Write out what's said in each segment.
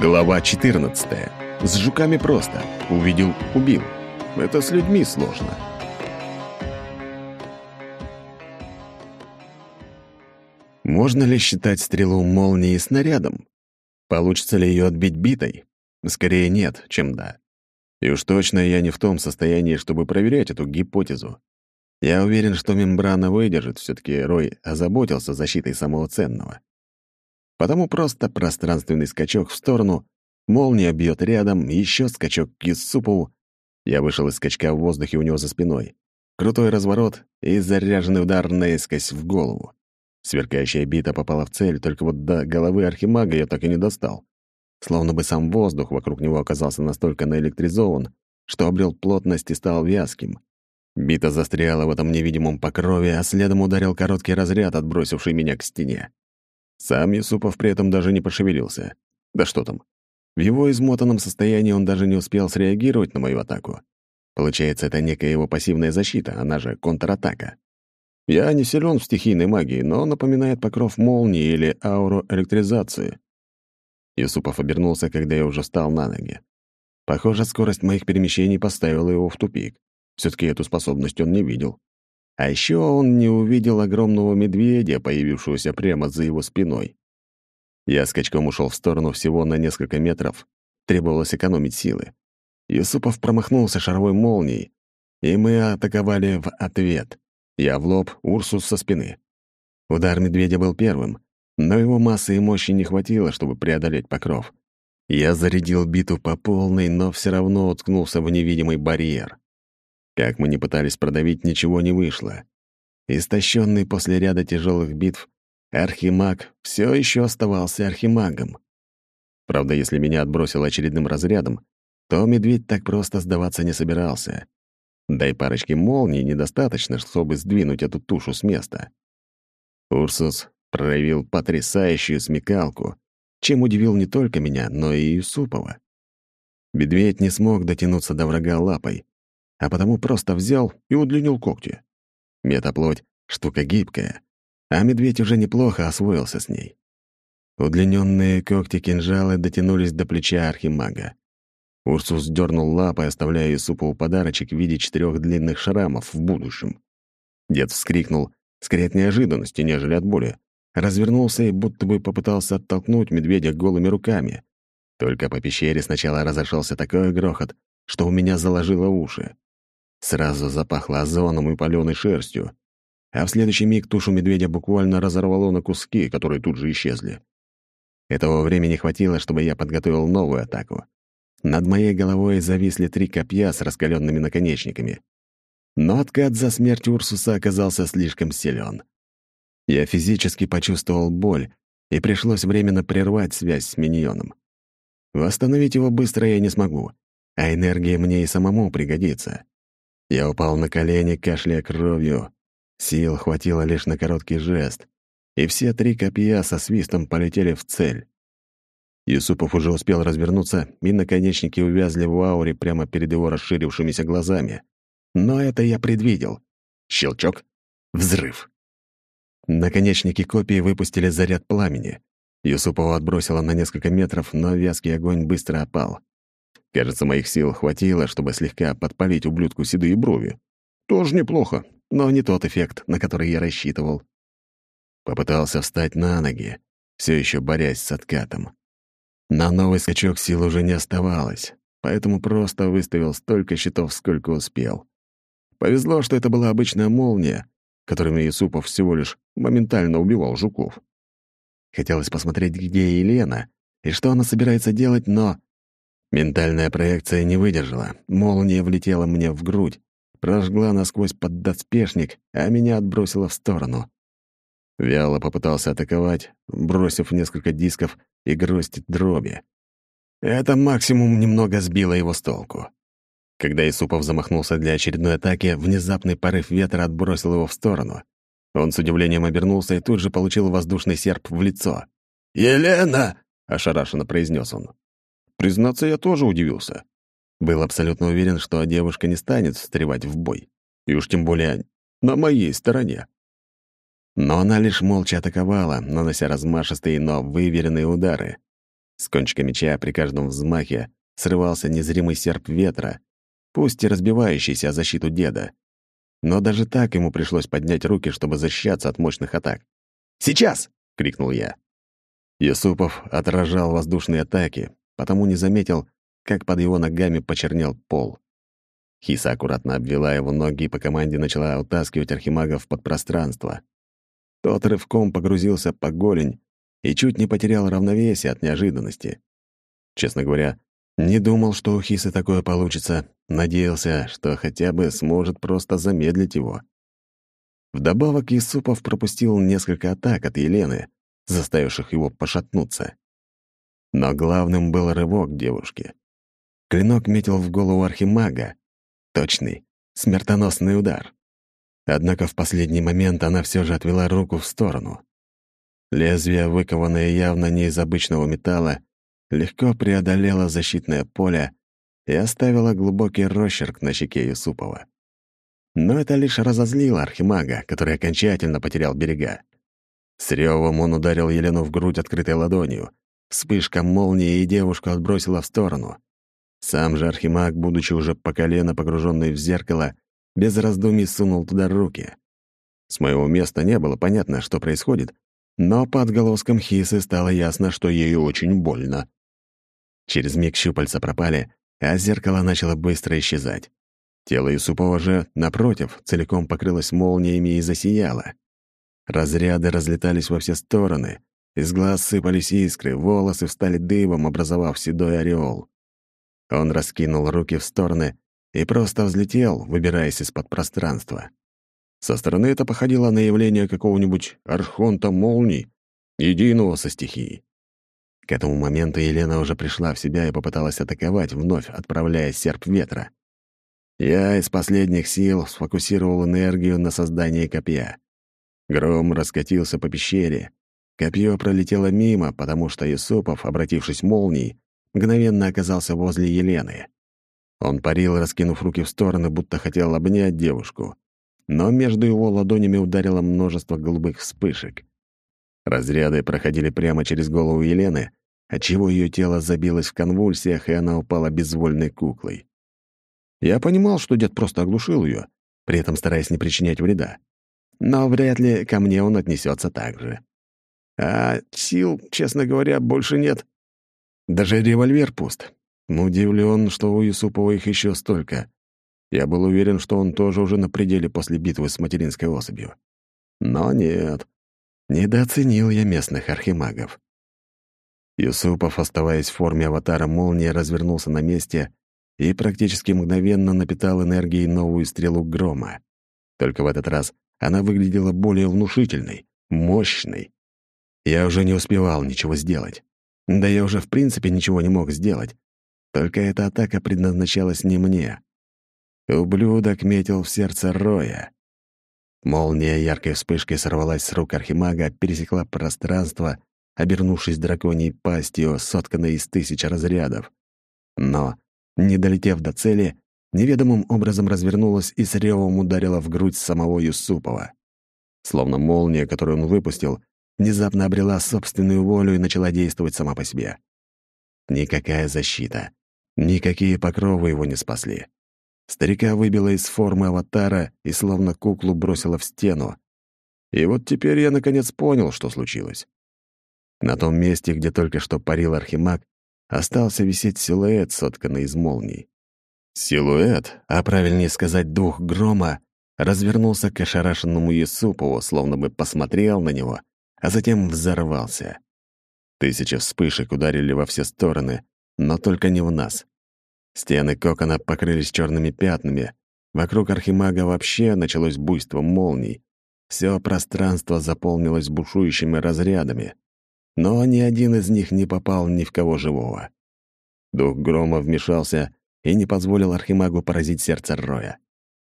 Глава 14. С жуками просто. Увидел — убил. Это с людьми сложно. Можно ли считать стрелу молнии снарядом? Получится ли ее отбить битой? Скорее нет, чем да. И уж точно я не в том состоянии, чтобы проверять эту гипотезу. Я уверен, что мембрана выдержит, все таки Рой озаботился защитой самого ценного. Потому просто пространственный скачок в сторону, молния бьет рядом, еще скачок к Юсупову. Я вышел из скачка в воздухе у него за спиной. Крутой разворот и заряженный удар наискось в голову. Сверкающая бита попала в цель, только вот до головы архимага я так и не достал. Словно бы сам воздух вокруг него оказался настолько наэлектризован, что обрел плотность и стал вязким. Бита застряла в этом невидимом покрове, а следом ударил короткий разряд, отбросивший меня к стене. Сам Юсупов при этом даже не пошевелился. Да что там. В его измотанном состоянии он даже не успел среагировать на мою атаку. Получается, это некая его пассивная защита, она же контратака. Я не силен в стихийной магии, но напоминает покров молнии или ауру электризации. Юсупов обернулся, когда я уже встал на ноги. Похоже, скорость моих перемещений поставила его в тупик. все таки эту способность он не видел. А еще он не увидел огромного медведя, появившегося прямо за его спиной. Я скачком ушел в сторону всего на несколько метров. Требовалось экономить силы. Юсупов промахнулся шаровой молнией, и мы атаковали в ответ. Я в лоб, Урсус со спины. Удар медведя был первым, но его массы и мощи не хватило, чтобы преодолеть покров. Я зарядил биту по полной, но все равно уткнулся в невидимый барьер. Как мы ни пытались продавить, ничего не вышло. Истощенный после ряда тяжелых битв, архимаг все еще оставался архимагом. Правда, если меня отбросило очередным разрядом, то медведь так просто сдаваться не собирался. Да и парочки молний недостаточно, чтобы сдвинуть эту тушу с места. Урсус проявил потрясающую смекалку, чем удивил не только меня, но и Юсупова. Медведь не смог дотянуться до врага лапой, а потому просто взял и удлинил когти. Метаплоть — штука гибкая, а медведь уже неплохо освоился с ней. Удлиненные когти-кинжалы дотянулись до плеча архимага. Урсус дернул лапой, оставляя Исупову подарочек в виде четырех длинных шрамов в будущем. Дед вскрикнул, скорее от неожиданности, нежели от боли. Развернулся и будто бы попытался оттолкнуть медведя голыми руками. Только по пещере сначала разошелся такой грохот, что у меня заложило уши. Сразу запахло озоном и палёной шерстью, а в следующий миг тушу медведя буквально разорвало на куски, которые тут же исчезли. Этого времени хватило, чтобы я подготовил новую атаку. Над моей головой зависли три копья с раскаленными наконечниками. Но откат за смерть Урсуса оказался слишком силен. Я физически почувствовал боль, и пришлось временно прервать связь с миньоном. Восстановить его быстро я не смогу, а энергия мне и самому пригодится. Я упал на колени, кашляя кровью. Сил хватило лишь на короткий жест, и все три копья со свистом полетели в цель. Юсупов уже успел развернуться, и наконечники увязли в ауре прямо перед его расширившимися глазами. Но это я предвидел. Щелчок. Взрыв. Наконечники копии выпустили заряд пламени. Юсупова отбросило на несколько метров, но вязкий огонь быстро опал. Кажется, моих сил хватило, чтобы слегка подпалить ублюдку седые брови. Тоже неплохо, но не тот эффект, на который я рассчитывал. Попытался встать на ноги, все еще борясь с откатом. На новый скачок сил уже не оставалось, поэтому просто выставил столько щитов, сколько успел. Повезло, что это была обычная молния, которыми Юсупов всего лишь моментально убивал жуков. Хотелось посмотреть, где Елена и что она собирается делать, но Ментальная проекция не выдержала. Молния влетела мне в грудь, прожгла насквозь поддоспешник, а меня отбросила в сторону. Вяло попытался атаковать, бросив несколько дисков и гроздь дроби. Это максимум немного сбило его с толку. Когда Исупов замахнулся для очередной атаки, внезапный порыв ветра отбросил его в сторону. Он с удивлением обернулся и тут же получил воздушный серп в лицо. «Елена!» — ошарашенно произнес он. Признаться, я тоже удивился. Был абсолютно уверен, что девушка не станет встревать в бой. И уж тем более на моей стороне. Но она лишь молча атаковала, нанося размашистые, но выверенные удары. С кончика меча при каждом взмахе срывался незримый серп ветра, пусть и разбивающийся о защиту деда. Но даже так ему пришлось поднять руки, чтобы защищаться от мощных атак. «Сейчас!» — крикнул я. Юсупов отражал воздушные атаки, потому не заметил, как под его ногами почернел пол. Хиса аккуратно обвела его ноги и по команде начала утаскивать архимага в подпространство. Тот рывком погрузился по голень и чуть не потерял равновесие от неожиданности. Честно говоря, не думал, что у Хисы такое получится. Надеялся, что хотя бы сможет просто замедлить его. Вдобавок Исупов пропустил несколько атак от Елены, заставивших его пошатнуться. Но главным был рывок девушки. Клинок метил в голову архимага. Точный, смертоносный удар. Однако в последний момент она все же отвела руку в сторону. Лезвие, выкованное явно не из обычного металла, легко преодолело защитное поле и оставило глубокий росчерк на щеке Юсупова. Но это лишь разозлило архимага, который окончательно потерял берега. С ревом он ударил Елену в грудь открытой ладонью. Вспышка молнии и девушку отбросила в сторону. Сам же архимаг, будучи уже по колено погруженный в зеркало, без раздумий сунул туда руки. С моего места не было понятно, что происходит, но по отголоскам Хисы стало ясно, что ей очень больно. Через миг щупальца пропали, а зеркало начало быстро исчезать. Тело Юсупова же, напротив, целиком покрылось молниями и засияло. Разряды разлетались во все стороны, из глаз сыпались искры, волосы встали дыбом, образовав седой ореол. Он раскинул руки в стороны и просто взлетел, выбираясь из-под пространства. Со стороны это походило на явление какого-нибудь архонта молний, единого со стихией. К этому моменту Елена уже пришла в себя и попыталась атаковать, вновь отправляя серп ветра. Я из последних сил сфокусировал энергию на создании копья. Гром раскатился по пещере. Копье пролетело мимо, потому что Исупов, обратившись молнией, мгновенно оказался возле Елены. Он парил, раскинув руки в стороны, будто хотел обнять девушку. Но между его ладонями ударило множество голубых вспышек. Разряды проходили прямо через голову Елены, отчего ее тело забилось в конвульсиях, и она упала безвольной куклой. Я понимал, что дед просто оглушил ее, при этом стараясь не причинять вреда. Но вряд ли ко мне он отнесется так же. А сил, честно говоря, больше нет. Даже револьвер пуст. Удивлен, что у Юсупова их еще столько. Я был уверен, что он тоже уже на пределе после битвы с материнской особью. Но нет. Недооценил я местных архимагов. Юсупов, оставаясь в форме аватара молнии, развернулся на месте и практически мгновенно напитал энергией новую стрелу грома. Только в этот раз она выглядела более внушительной, мощной. Я уже не успевал ничего сделать. Да я уже в принципе ничего не мог сделать. Только эта атака предназначалась не мне. Ублюдок метил в сердце Роя. Молния яркой вспышкой сорвалась с рук Архимага, пересекла пространство, обернувшись драконьей пастью, сотканной из тысяч разрядов. Но, не долетев до цели, неведомым образом развернулась и с ревом ударила в грудь самого Юсупова. Словно молния, которую он выпустил, внезапно обрела собственную волю и начала действовать сама по себе. Никакая защита, никакие покровы его не спасли. Старика выбило из формы аватара и словно куклу бросило в стену. И вот теперь я наконец понял, что случилось. На том месте, где только что парил архимаг, остался висеть силуэт, сотканный из молний. Силуэт, а правильнее сказать дух грома, развернулся к ошарашенному Есупову, словно бы посмотрел на него, а затем взорвался. Тысячи вспышек ударили во все стороны, но только не в нас. Стены кокона покрылись черными пятнами. Вокруг архимага вообще началось буйство молний. Все пространство заполнилось бушующими разрядами. Но ни один из них не попал ни в кого живого. Дух грома вмешался и не позволил архимагу поразить сердце Роя.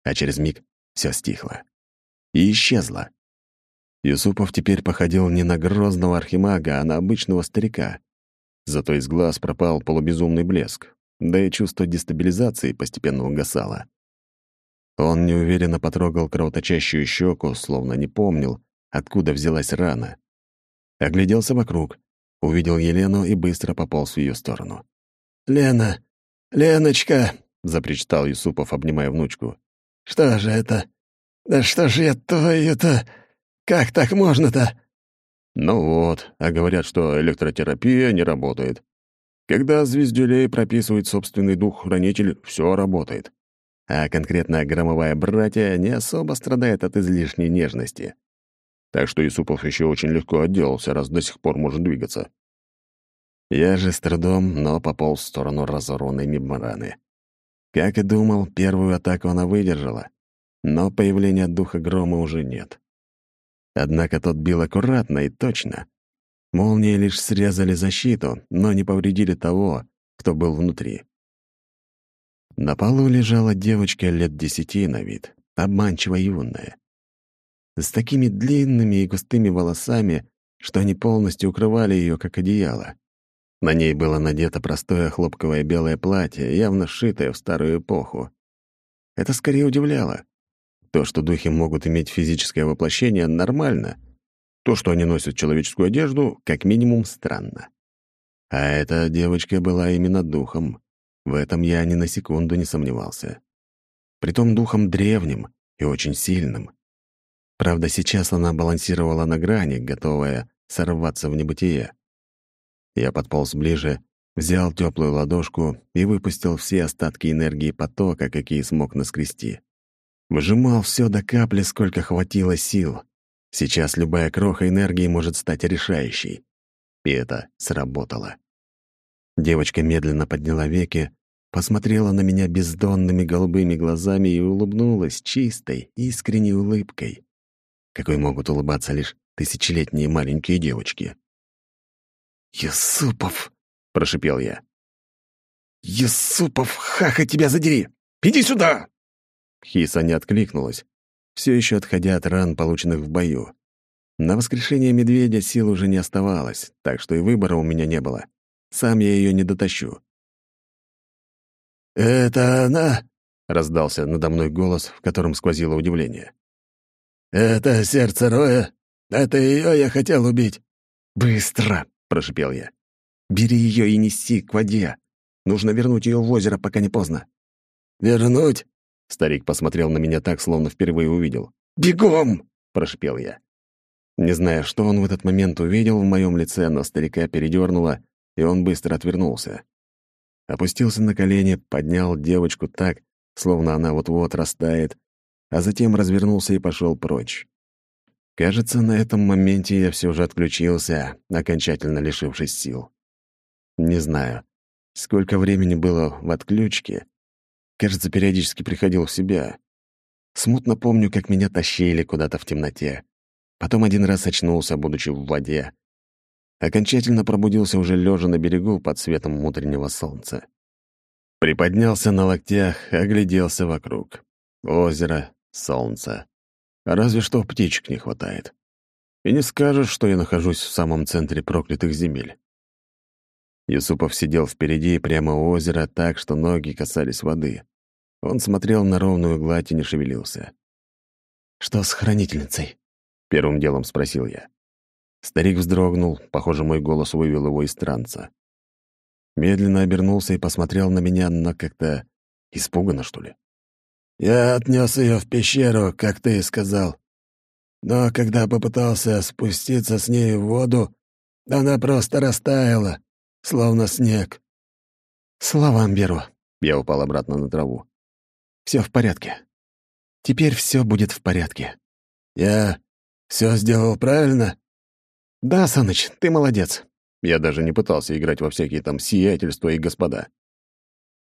А через миг все стихло. И исчезло. Юсупов теперь походил не на грозного архимага, а на обычного старика. Зато из глаз пропал полубезумный блеск да и чувство дестабилизации постепенно угасало. Он неуверенно потрогал кровоточащую щеку, словно не помнил, откуда взялась рана. Огляделся вокруг, увидел Елену и быстро пополз в ее сторону. «Лена! Леночка!» — запричитал Юсупов, обнимая внучку. «Что же это? Да что же я твою-то... Как так можно-то?» Ну вот, а говорят, что электротерапия не работает. Когда звездюлей прописывает собственный дух-хранитель, все работает. А конкретно громовая братья не особо страдает от излишней нежности. Так что Исупов еще очень легко отделался, раз до сих пор может двигаться. Я же с трудом, но пополз в сторону разорванной мембраны. Как и думал, первую атаку она выдержала, но появления духа грома уже нет. Однако тот бил аккуратно и точно. Молнии лишь срезали защиту, но не повредили того, кто был внутри. На полу лежала девочка лет десяти на вид, обманчиво юная. С такими длинными и густыми волосами, что они полностью укрывали ее, как одеяло. На ней было надето простое хлопковое белое платье, явно сшитое в старую эпоху. Это скорее удивляло. То, что духи могут иметь физическое воплощение, нормально. То, что они носят человеческую одежду, как минимум странно. А эта девочка была именно духом. В этом я ни на секунду не сомневался. Притом духом древним и очень сильным. Правда, сейчас она балансировала на грани, готовая сорваться в небытие. Я подполз ближе, взял теплую ладошку и выпустил все остатки энергии потока, какие смог наскрести. Выжимал все до капли, сколько хватило сил. Сейчас любая кроха энергии может стать решающей. И это сработало. Девочка медленно подняла веки, посмотрела на меня бездонными голубыми глазами и улыбнулась чистой, искренней улыбкой, какой могут улыбаться лишь тысячелетние маленькие девочки. «Юсупов!» — прошипел я. «Юсупов, хаха, тебя задери! Иди сюда!» Хиса не откликнулась, все еще отходя от ран, полученных в бою. На воскрешение медведя сил уже не оставалось, так что и выбора у меня не было. Сам я ее не дотащу. «Это она?» — раздался надо мной голос, в котором сквозило удивление. «Это сердце Роя? Это ее я хотел убить?» «Быстро!» — прошипел я. «Бери ее и неси к воде. Нужно вернуть ее в озеро, пока не поздно». «Вернуть?» Старик посмотрел на меня так, словно впервые увидел. «Бегом!» — прошипел я. Не знаю, что он в этот момент увидел в моем лице, но старика передернуло, и он быстро отвернулся. Опустился на колени, поднял девочку так, словно она вот-вот растает, а затем развернулся и пошел прочь. Кажется, на этом моменте я все же отключился, окончательно лишившись сил. Не знаю, сколько времени было в отключке, Кажется, периодически приходил в себя. Смутно помню, как меня тащили куда-то в темноте. Потом один раз очнулся, будучи в воде. Окончательно пробудился уже лежа на берегу под светом утреннего солнца. Приподнялся на локтях, огляделся вокруг. Озеро, солнце. Разве что птичек не хватает. И не скажешь, что я нахожусь в самом центре проклятых земель. Юсупов сидел впереди, прямо у озера, так, что ноги касались воды. Он смотрел на ровную гладь и не шевелился. «Что с хранительницей?» — первым делом спросил я. Старик вздрогнул, похоже, мой голос вывел его из транса. Медленно обернулся и посмотрел на меня, но как-то испуганно, что ли. «Я отнес ее в пещеру, как ты сказал. Но когда попытался спуститься с ней в воду, она просто растаяла, словно снег». «Словам беру», — я упал обратно на траву. Все в порядке. Теперь все будет в порядке. Я все сделал правильно? Да, Саныч, ты молодец. Я даже не пытался играть во всякие там сиятельства и господа.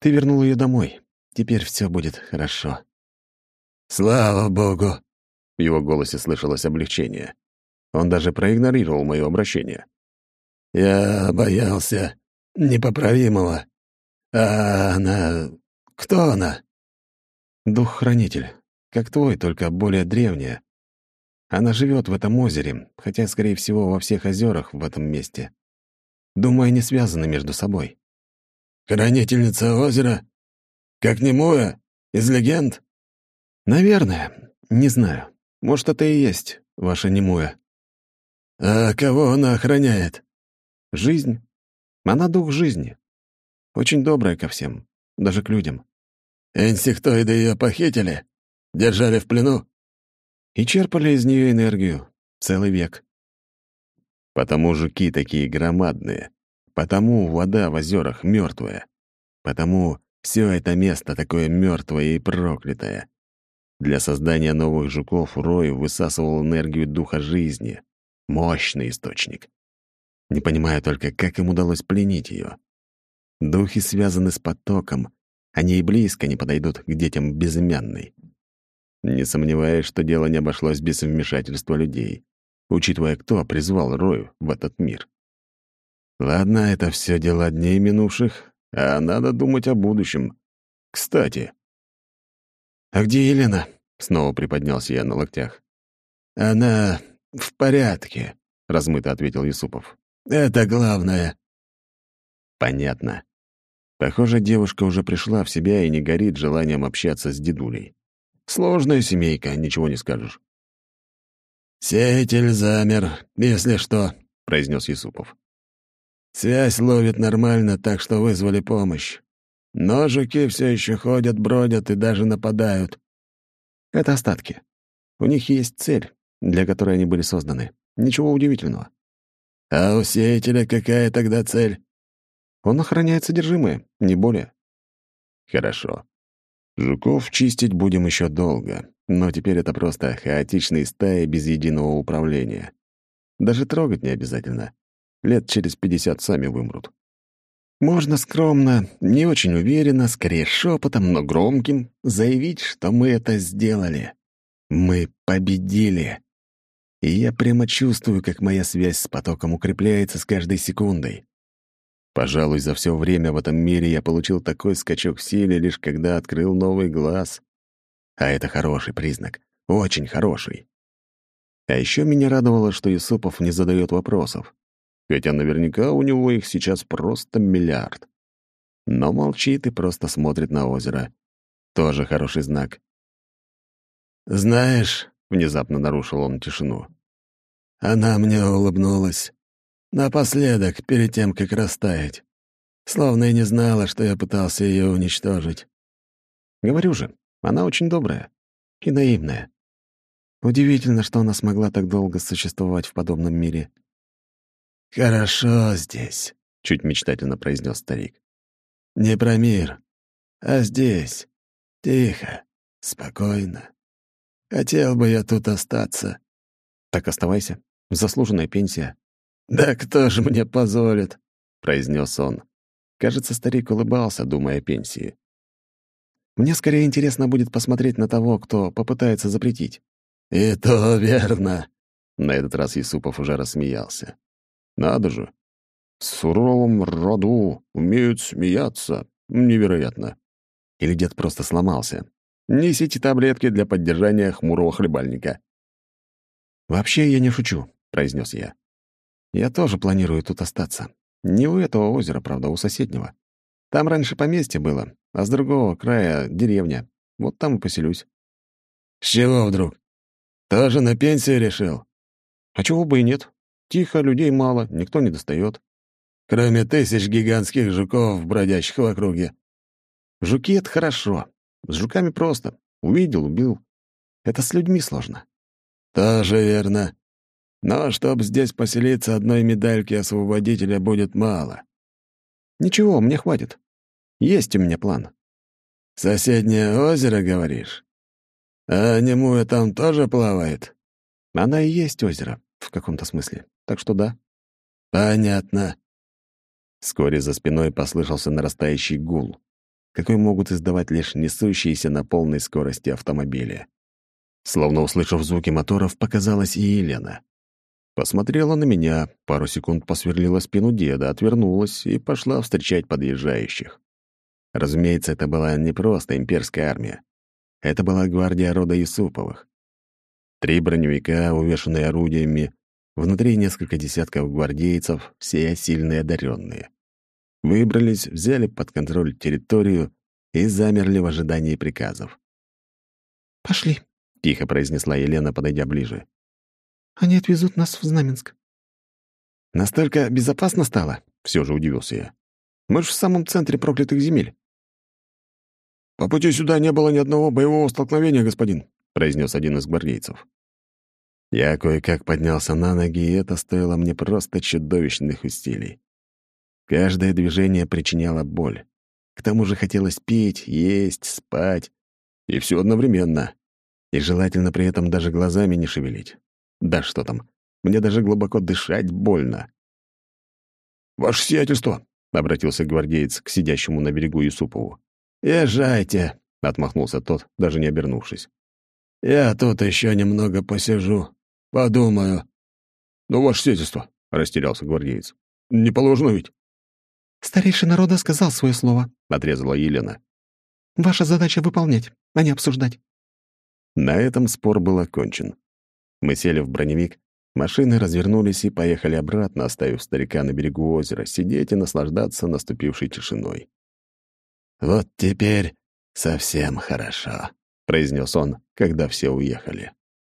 Ты вернул ее домой. Теперь все будет хорошо. Слава богу. В его голосе слышалось облегчение. Он даже проигнорировал мое обращение. Я боялся непоправимого. А она... Кто она? Дух-хранитель, как твой, только более древняя. Она живет в этом озере, хотя, скорее всего, во всех озерах в этом месте. Думаю, они связаны между собой. Хранительница озера? Как немуя? Из легенд? Наверное. Не знаю. Может, это и есть ваша немуя. А кого она охраняет? Жизнь. Она дух жизни. Очень добрая ко всем, даже к людям. Инсектоиды ее похитили? Держали в плену?» И черпали из нее энергию. Целый век. Потому жуки такие громадные. Потому вода в озерах мертвая. Потому все это место такое мертвое и проклятое. Для создания новых жуков Рой высасывал энергию духа жизни. Мощный источник. Не понимаю только, как им удалось пленить ее. Духи связаны с потоком, они и близко не подойдут к детям безымянной. Не сомневаюсь, что дело не обошлось без вмешательства людей учитывая, кто призвал Рою в этот мир. Ладно, это все дела дней минувших, а надо думать о будущем. Кстати. «А где Елена?» — снова приподнялся я на локтях. «Она в порядке», — размыто ответил Юсупов. «Это главное». «Понятно. Похоже, девушка уже пришла в себя и не горит желанием общаться с дедулей. Сложная семейка, ничего не скажешь. «Сеятель замер, если что», — произнес Юсупов. «Связь ловит нормально, так что вызвали помощь. Но жуки все еще ходят, бродят и даже нападают». «Это остатки. У них есть цель, для которой они были созданы. Ничего удивительного». «А у сеятеля какая тогда цель?» «Он охраняет содержимое, не более». «Хорошо. Жуков чистить будем еще долго, но теперь это просто хаотичные стаи без единого управления. Даже трогать не обязательно. Лет через пятьдесят сами вымрут. Можно скромно, не очень уверенно, скорее шепотом, но громким, заявить, что мы это сделали. Мы победили. И я прямо чувствую, как моя связь с потоком укрепляется с каждой секундой. Пожалуй, за все время в этом мире я получил такой скачок в силе, лишь когда открыл новый глаз. А это хороший признак. Очень хороший. А еще меня радовало, что Юсупов не задает вопросов. Хотя наверняка у него их сейчас просто миллиард. Но молчит и просто смотрит на озеро. Тоже хороший знак. «Знаешь», — внезапно нарушил он тишину, — «она мне улыбнулась. Напоследок, перед тем, как растаять. Словно и не знала, что я пытался ее уничтожить. Говорю же, она очень добрая и наивная. Удивительно, что она смогла так долго существовать в подобном мире. «Хорошо здесь», — чуть мечтательно произнес старик. «Не про мир, а здесь. Тихо, спокойно. Хотел бы я тут остаться». «Так оставайся. Заслуженная пенсия. «Да кто же мне позволит?» — произнес он. Кажется, старик улыбался, думая о пенсии. «Мне скорее интересно будет посмотреть на того, кто попытается запретить». «И то верно!» На этот раз Юсупов уже рассмеялся. «Надо же! В суровом роду умеют смеяться. Невероятно!» Или дед просто сломался. «Несите таблетки для поддержания хмурого хлебальника». «Вообще я не шучу», — произнес я. Я тоже планирую тут остаться. Не у этого озера, правда, у соседнего. Там раньше поместье было, а с другого края — деревня. Вот там и поселюсь». «С чего вдруг? Тоже на пенсию решил?» «А чего бы и нет. Тихо, людей мало, никто не достает. Кроме тысяч гигантских жуков, бродящих в округе». «Жуки — это хорошо. С жуками просто. Увидел, убил. Это с людьми сложно». «Тоже верно. Но чтоб здесь поселиться, одной медальки освободителя будет мало. Ничего, мне хватит. Есть у меня план. Соседнее озеро, говоришь? А Немуя там тоже плавает? Она и есть озеро, в каком-то смысле. Так что да. Понятно. Вскоре за спиной послышался нарастающий гул, какой могут издавать лишь несущиеся на полной скорости автомобили. Словно услышав звуки моторов, показалась и Елена. Посмотрела на меня, пару секунд посверлила спину деда, отвернулась и пошла встречать подъезжающих. Разумеется, это была не просто имперская армия. Это была гвардия рода Юсуповых. Три броневика, увешанные орудиями, внутри несколько десятков гвардейцев, все сильные одаренные. Выбрались, взяли под контроль территорию и замерли в ожидании приказов. «Пошли», — тихо произнесла Елена, подойдя ближе. Они отвезут нас в Знаменск». «Настолько безопасно стало?» — все же удивился я. «Мы ж в самом центре проклятых земель». «По пути сюда не было ни одного боевого столкновения, господин», — произнес один из гвардейцев. Я кое-как поднялся на ноги, и это стоило мне просто чудовищных усилий. Каждое движение причиняло боль. К тому же хотелось пить, есть, спать. И все одновременно. И желательно при этом даже глазами не шевелить. Да что там, мне даже глубоко дышать больно. «Ваше сиятельство!» — обратился гвардеец к сидящему на берегу Юсупову. «Езжайте!» — отмахнулся тот, даже не обернувшись. «Я тут еще немного посижу. Подумаю». «Ну, ваше сиятельство!» — растерялся гвардеец. «Не положено ведь?» «Старейший народа сказал свое слово», — отрезала Елена. «Ваша задача — выполнять, а не обсуждать». На этом спор был окончен. Мы сели в броневик, машины развернулись и поехали обратно, оставив старика на берегу озера, сидеть и наслаждаться наступившей тишиной. «Вот теперь совсем хорошо», — произнес он, когда все уехали.